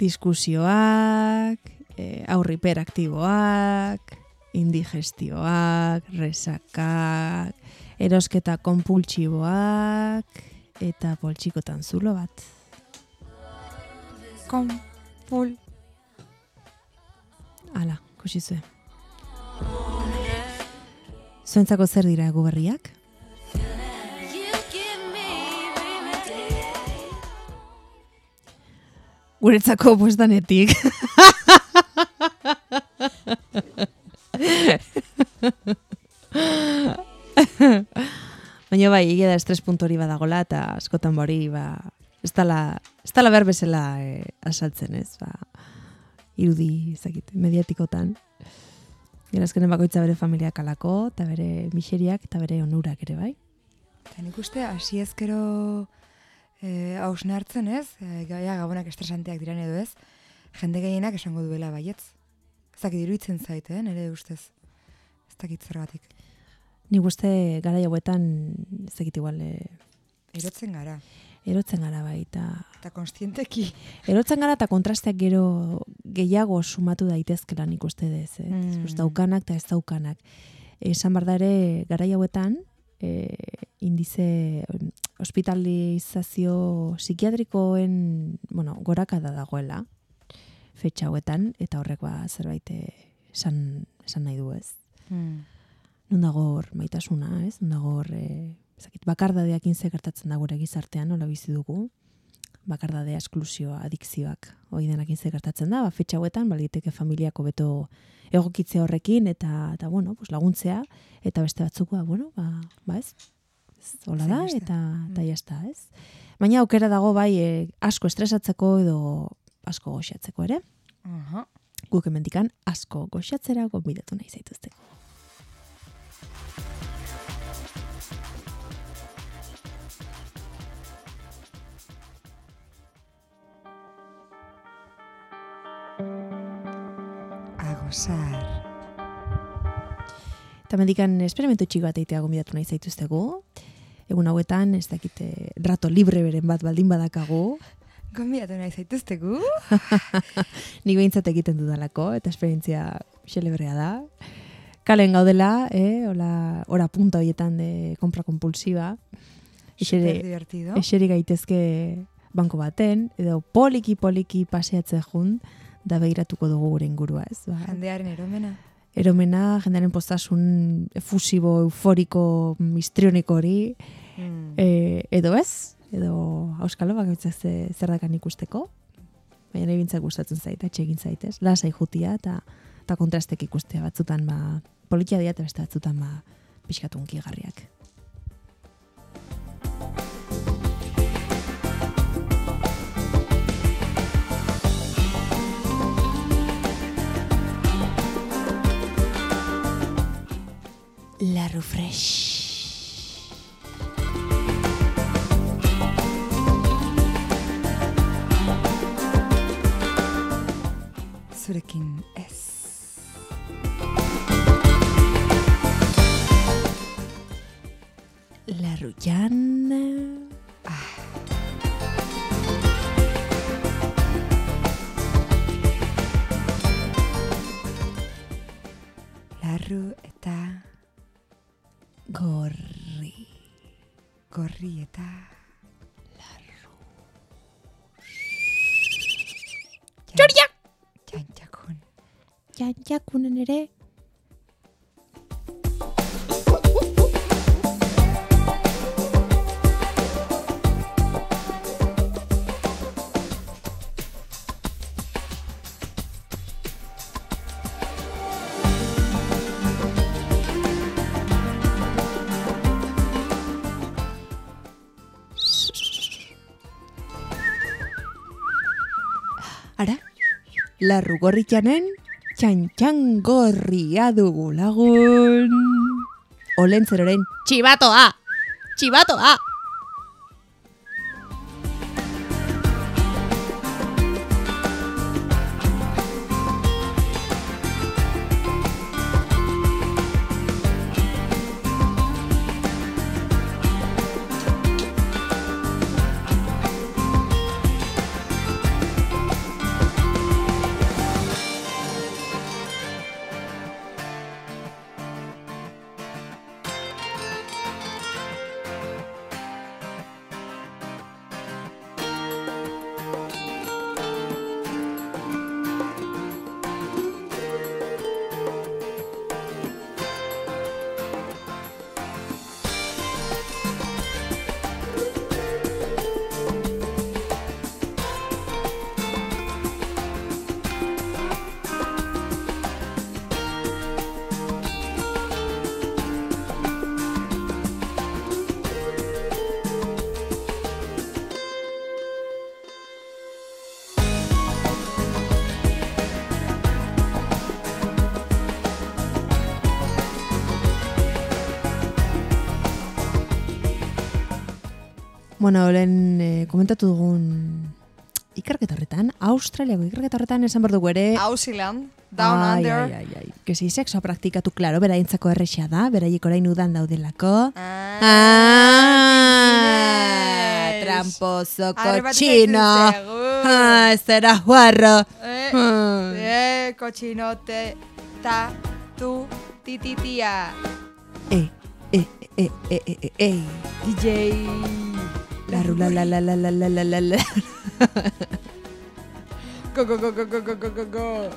Diskusioak, e, aurri hiperaktiboak, indigestioak, resakak, erosketa konpultsiboak, eta poltsikotan zulo bat. Kom, pul. Ala, kusi zuen. Zuentzako zer dira egu Guretzako buestanetik. Baina bai, egia da estres puntu hori badagola eta askotan bori, ba, ez dala, ez dala behar bezala e, asaltzen, ez, ba, irudi, ezakit, mediatikotan. Gero azkenen bakoitza bere familiak alako, eta bere miseriak, eta bere onurak ere, bai? Eta nik uste, hasi ezkero e, hausnartzen ez, e, gaia gabonak estresanteak diran edo ez, jende gehienak esango duela baietz. Ez dakit iruditzen zait, eh, nire ustez. Ez dakit zergatik. Nik uste gara hauetan, ez dakit igual, e, Erotzen gara. erotzen gara bai, eta Eta konstienteki. [laughs] Erotzen gara eta kontrasteak gero gehiago sumatu daitezkela nik uste dez, eh? Mm. Ez daukanak eta ez daukanak. Esan bar da ere, garai hauetan, e, indize hospitalizazio psikiatrikoen, bueno, gorakada dagoela, fetxa hauetan, eta horrek ba zerbait eh, esan, esan nahi du ez. Hmm. Non dago hor maitasuna, ez? Non dago hor, e, ezakit, bakardadeakin ze gertatzen da gure gizartean, nola bizi dugu. Bakardadea, esklusioa, adikzioak, hoi denakin ze gertatzen da, ba, fetxa hauetan, baliteke familiako beto egokitzea horrekin, eta, eta bueno, pues laguntzea, eta beste batzuk, ba, bueno, ba, ba ez, ez hola da, Zer beste. eta, eta jazta, ez? Baina aukera dago bai e, asko estresatzeko edo asko goxatzeko ere, Aha. guk emendikan asko goxatzera gonbidatu nahi zaituzteko. Gozar. Eta mendikan esperimentu txiki bat egitea gonbidatu nahi zaituztegu. Egun hauetan, ez dakite, rato libre beren bat baldin badakagu, Gonbidatu nahi zaituztegu. [laughs] nik behintzat egiten dudalako, eta esperientzia xelebrea da. Kalen gaudela, eh, hola, ora punta horietan de compra compulsiva. Super Eseri, divertido. eseri gaitezke banko baten, edo poliki-poliki paseatze jun, da begiratuko dugu gure ingurua, ez? Ba, Jendearen eromena. eromena, jendearen postasun efusibo, euforiko, mistrioniko hori, Mm. e, edo ez, edo auskalo bakoitzak ze, zer dakan ikusteko, baina nahi gustatzen zait, etxe egin zaitez, lasai jutia, eta eta kontrastek ikustea batzutan, ba, politia dira, eta beste batzutan, ba, pixkatu unkigarriak. La Refresh. Surekin S. La Ruyana. Ah. Larru eta Gorri. gorri eta... Larru. Txoriak! Jantxakun. Jantjakunen ere. Ara, larru gorritxanen txantxan gorria dugu lagun. Olentzeroren txibatoa! Txibatoa! Bueno, lehen eh, komentatu dugun ikerketa horretan, Australiako ikerketa horretan esan behar dugu ere... Ausiland, down ai, under. Ai, ai, ai. Que si sexoa praktikatu, klaro, beraientzako erresa da, beraiek orain udan daudelako. Ah, Ah, tramposo, cochino. Ah, zera guarro. Eh, Ah. eh, cochinote, ta, tu, tititia. Eh, eh, eh, eh, eh, eh, eh. DJ. La ru, la la la la la la la la. [laughs] Go, go, go, go, go, go, go, go, go.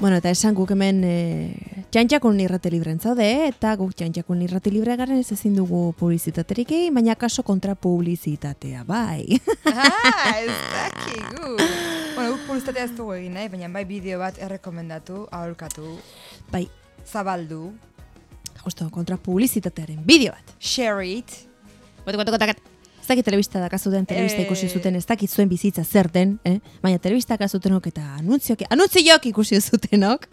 Bueno, eta esan guk hemen e, txantxakun irrate libren zaude, eta guk txantxakun irrate libre garen ez ezin dugu publizitaterik egin, baina kaso kontra publizitatea, bai. Ah, ez [laughs] dakigu. Bueno, guk publizitatea ez dugu egin nahi, baina bai bideo bat errekomendatu, aholkatu, bai, zabaldu, justo kontra publizitatearen bideo bat. share it. Batu, batu, batu. Ez dakit telebista dakazuten, telebista Eh. ikusi zuten, ez dakit zuen bizitza zer den, eh? baina telebista dakazutenok eta anuntziok, anuntziok ikusi zutenok.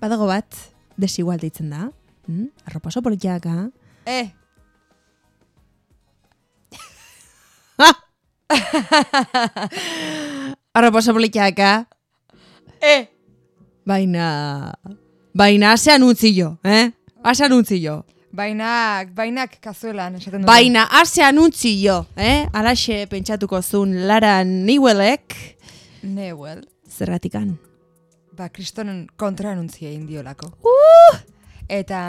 Badago bat, desigual deitzen da. Mm? Arropa oso politiaka. Eh, [laughs] Arropa oso politiaka. eh. Baina, baina ase anuntzio, eh? Ase anuntzio. Bainak, bainak kazuelan, esaten dute. Baina, ase anuntzio, eh? Alaxe pentsatuko zuen Lara Newellek, Neuel. zerratikan. Ba, kristonen kontra anuntzia indiolako. Uh! Eta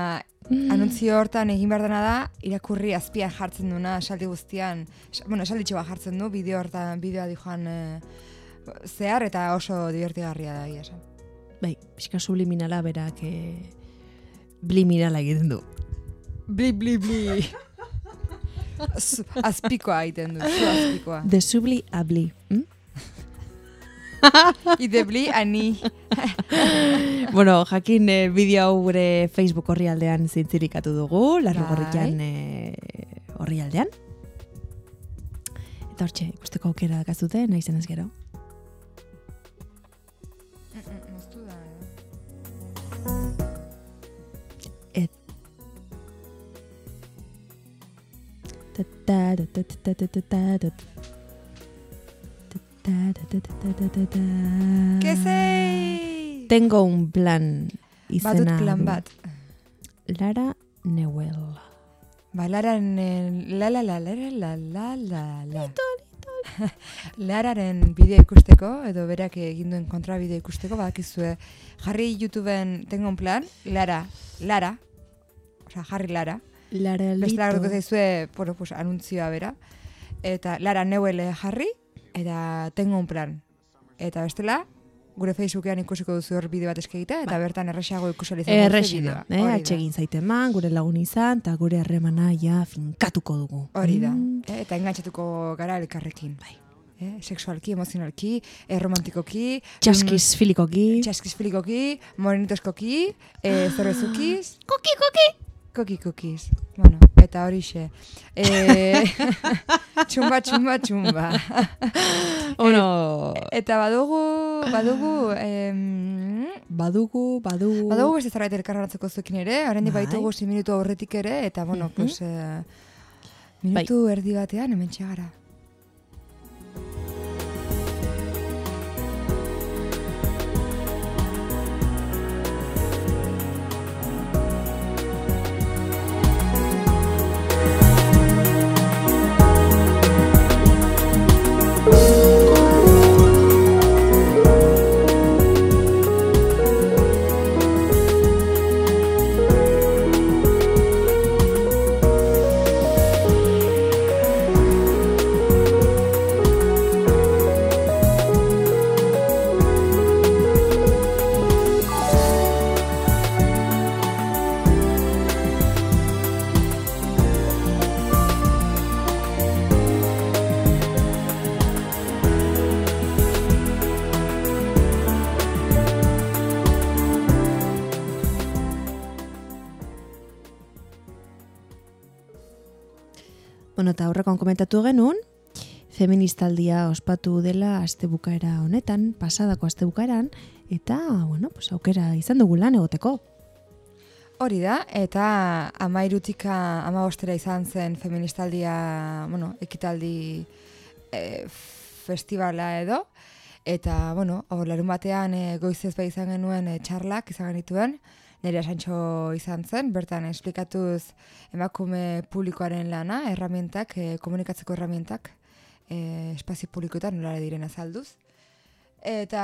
anuntzio hortan egin behar dena da, irakurri azpian jartzen duna, esaldi guztian, bueno, esalditxo bat jartzen du, bideo hortan, bideoa di joan eh, zehar, eta oso divertigarria da, esan. Bai, pixka subliminala berak eh, bliminala egiten du. Bli, bli, bli. Az- azpikoa egiten du, azpikoa. The subli abli. Hm? Ide bli, ani. bueno, jakin eh, bideo hau gure Facebook orrialdean zintzirikatu dugu, Bai. larrogorrikan eh, orrialdean. Eta hortxe, ikusteko aukera dakazute, nahi zenez gero. Moztu da, Et... Ta ta ta ta ta Que zei? Tengo un plan izena. Badut plan bat. Lara Newell. Ba, Lararen... La, la, la, la, la, la, la, la. Lito, lito. [laughs] Lararen bideo ikusteko, edo berak egin duen kontrabideo ikusteko, badakizue eh. jarri YouTubeen tengo un plan, Lara, Lara, osea, jarri Lara. Lara Lito. Beste lagartuko zaizue, bueno, pues, anuntzioa bera. Eta Lara Newell eh, jarri, eta tengo un plan. Eta bestela, gure Facebookean ikusiko duzu hor bideo bat eskegita, eta bertan erresago ikusali izango duzu bideoa. eh? Hori da. Atsegin zaiteman, gure lagun izan, eta gure harremana ja finkatuko dugu. Hori da, Mm. eh, eta engantzatuko gara elkarrekin. Bai. Eh, sexualki, emozionalki, eh, romantikoki, Txaskiz filikoki. txaskiz filikoki, morenitoskoki, eh, zorrezukiz, koki, koki, koki, kokiz. Bueno, eta horixe. Eh, [laughs] txumba, txumba, txumba. [laughs] Ono, Eta badugu, badugu, em, badugu, badugu. badugu beste zerbait elkarranatzeko zuekin ere, oraindik Bai. baitugu 6 minutu aurretik ere, eta bueno, Mhm. pues, eh, minutu erdi batean hemen gara. Komentatu genuen, feministaldia ospatu dela astebukaera honetan, pasadako astebukaeran, eta, bueno, pues aukera izan dugu lan egoteko. Hori da, eta amairutika amabostera izan zen feministaldia, bueno, ekitaldi e, festivala edo, eta, bueno, hor larun batean e, goizez bai izan genuen e, txarlak izan genituen, nire Santxo izan zen, bertan esplikatuz emakume publikoaren lana, erramientak, e, komunikatzeko erramientak, e, espazio publikoetan nola diren azalduz. Eta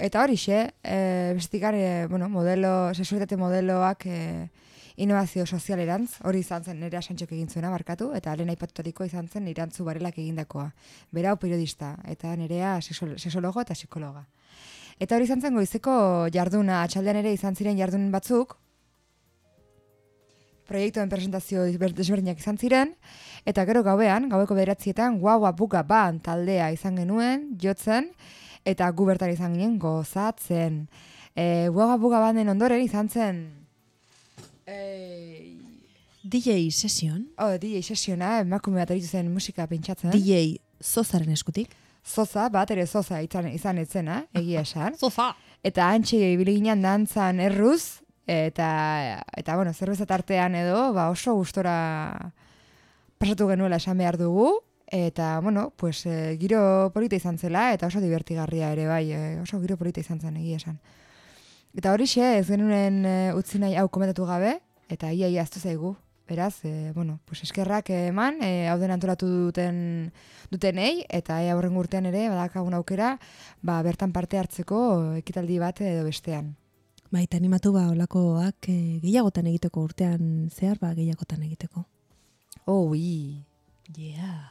eta horixe, e, bestetik e, bueno, modelo, sexualitate modeloak e, innovazio sozialerantz, hori izan zen nire asantxok egin zuena barkatu, eta lehen aipatutariko izan zen irantzu barelak egindakoa. Berau periodista, eta nerea sexo- sexologo eta psikologa. Eta hori izan zen goizeko jarduna, atxaldean ere izan ziren jardun batzuk, proiektuen presentazio desber- desberdinak izan ziren, eta gero gauean, gaueko bederatzietan, guaua buka ban taldea izan genuen, jotzen, eta gu bertan izan ginen gozatzen. E, guaua buka banden ondoren izan zen, e, DJ sesion, oh, DJ sesiona, emakume bat aritu zen musika pentsatzen. DJ zozaren eskutik. Zoza, bat ere zoza izan, izan etzena, egia esan. [laughs] Zoza! Eta antxe ibili ginen dantzan erruz, eta, eta bueno, zerbeza tartean edo, ba oso gustora pasatu genuela esan behar dugu, eta, bueno, pues, e, giro polita izan zela, eta oso divertigarria ere bai, e, oso giro polita izan zen, egia esan. Eta hori ez genuen e, utzi nahi hau komentatu gabe, eta ia ia aztu zaigu. Beraz, e, bueno, pues eskerrak eman, e, hau den antolatu duten dutenei, eta ea horren urtean ere, badakagun aukera, ba, bertan parte hartzeko ekitaldi bat edo bestean. Bai, eta animatu ba, olakoak e, gehiagotan egiteko urtean zehar, ba, gehiagotan egiteko. Oh, i. Yeah.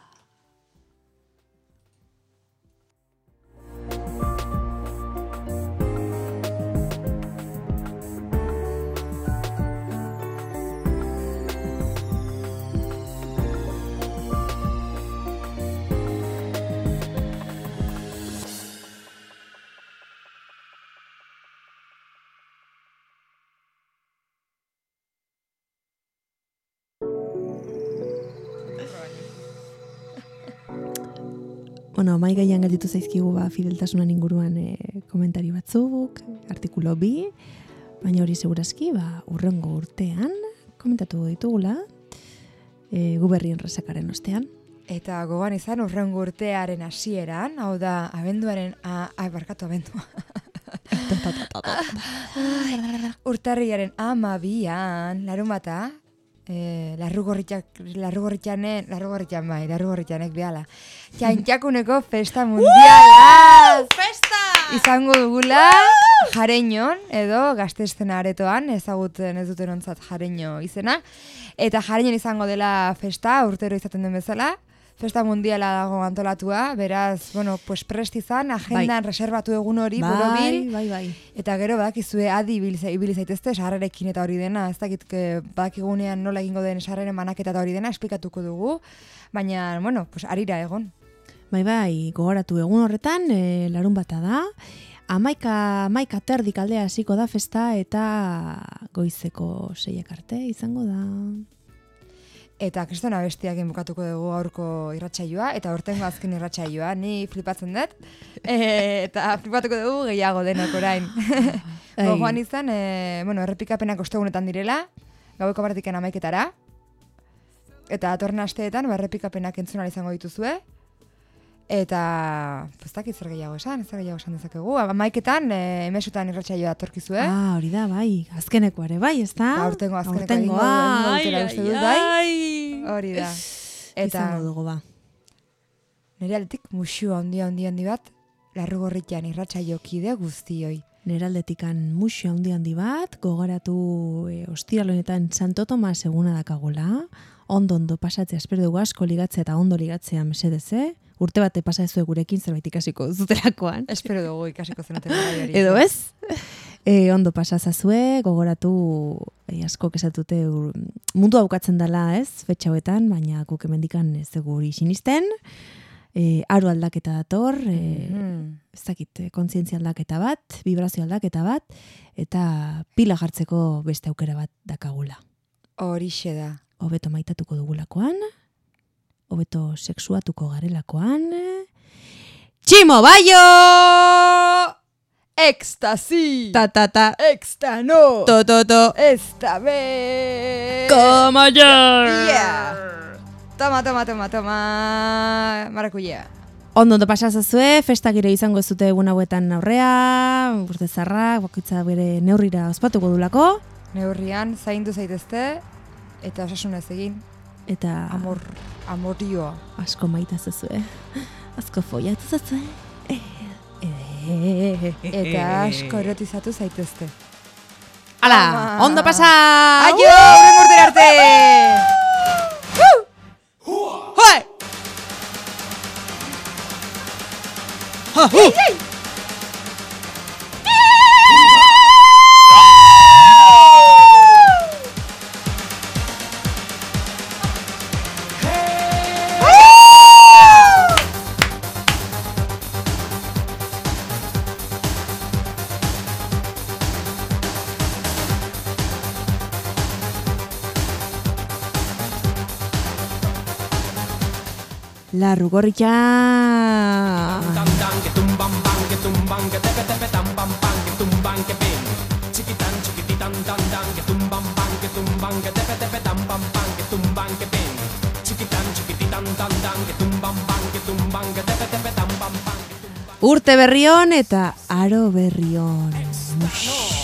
Bueno, mai gaian gelditu zaizkigu ba, fideltasunan inguruan e, komentari batzuk, artikulo bi, baina hori segurazki, ba, urrengo urtean, komentatu ditugula, e, guberrien resakaren ostean. Eta gogoan izan urrengo urtearen hasieran, hau da, abenduaren, a, ai, barkatu abendua. Urtarriaren amabian, larun bata, e, larrugorritxak, larrugorritxanen, larrugorritxan bai, larrugorritxanek behala. Txantxakuneko festa mundiala! festa! Izango dugula, jareinon, edo gazteizten aretoan, ezagutzen ez duten ontzat jareino izena. Eta jareinon izango dela festa, urtero izaten den bezala. Festa mundiala dago antolatua, beraz, bueno, pues prest izan, agendan reservatu egun hori, borobil. bai, bai. Eta gero badakizue adi ibili za- ibili zaitezte sarrerekin eta hori dena, ez dakit badakigunean nola egingo den sarreren banaketa eta hori dena esplikatuko dugu, baina, bueno, pues arira egon. Bai, bai, gogoratu egun horretan, e, larun bata da, amaika, amaika terdik aldea hasiko da festa eta goizeko seiak arte izango da. Eta kristona bestiak bukatuko dugu aurko irratsaioa eta hortengo azken irratsaioa, ni flipatzen dut. [laughs] E, eta flipatuko dugu gehiago denok orain. [laughs] Ai. Gogoan izan, e, bueno, errepikapenak ostegunetan direla, gaueko baratiken amaiketara. Eta atorren asteetan, ba, errepikapenak entzun ahal izango dituzue. Eta, ez dakit zer gehiago esan, zer gehiago esan dezakegu. Amaiketan, e, emesutan irratsaioa atorkizue. Ah, hori da, bai, azkeneko ere, bai, ez da? Ba, aurtengo azkeneko egingo- dut, ai, bai? ai. Hori da. Eta Izango dugu, ba. nire aldetik musio handi handi handi bat, larrugorritian irratsaio kide guztioi. Neraldetikan musio handi handi bat, gogoratu e, honetan Santo Tomas eguna dakagula, ondo ondo pasatzea espero dugu asko ligatzea eta ondo ligatzea mesedez, eh? Urte bate pasa ezue gurekin zerbait ikasiko zuterakoan. [laughs] Espero dugu ikasiko zenuten. [laughs] Edo ez? E, ondo pasazazue, gogoratu e, asko kesatute ur- mundu bukatzen dela, ez? Fetxa hauetan, baina guk emendikan ez dugu hori sinisten. E, aro aldaketa dator, e, Mhm. ez dakit, eh, kontzientzia aldaketa bat, vibrazio aldaketa bat, eta pila jartzeko beste aukera bat dakagula. Horixe da. Hobeto maitatuko dugulakoan, hobeto sexuatuko garelakoan, Tximo Baio! Ekstasi! Ta ta ta, Ekstano! to to to, Esta vez! como yo! Yeah! Toma, toma, toma, toma! Marakuia. Ondo ondo pasazazue, festak ere izango ez dute egun hauetan aurrea, urte zarrak, bakoitza bere neurrira ospatuko dulako, Neurrian, zaindu zaitezte, eta osasunez egin, eta amor, amorioa. asko maita zazue, asko foiatu zazue. Eh, eh, Eta asko [laughs] erotizatu zaitezte. Ala, Ama. ondo pasa! Aio, horren urtera arte! Hoi! La rugorritxa! Urte berrion eta aro berrion. Mush.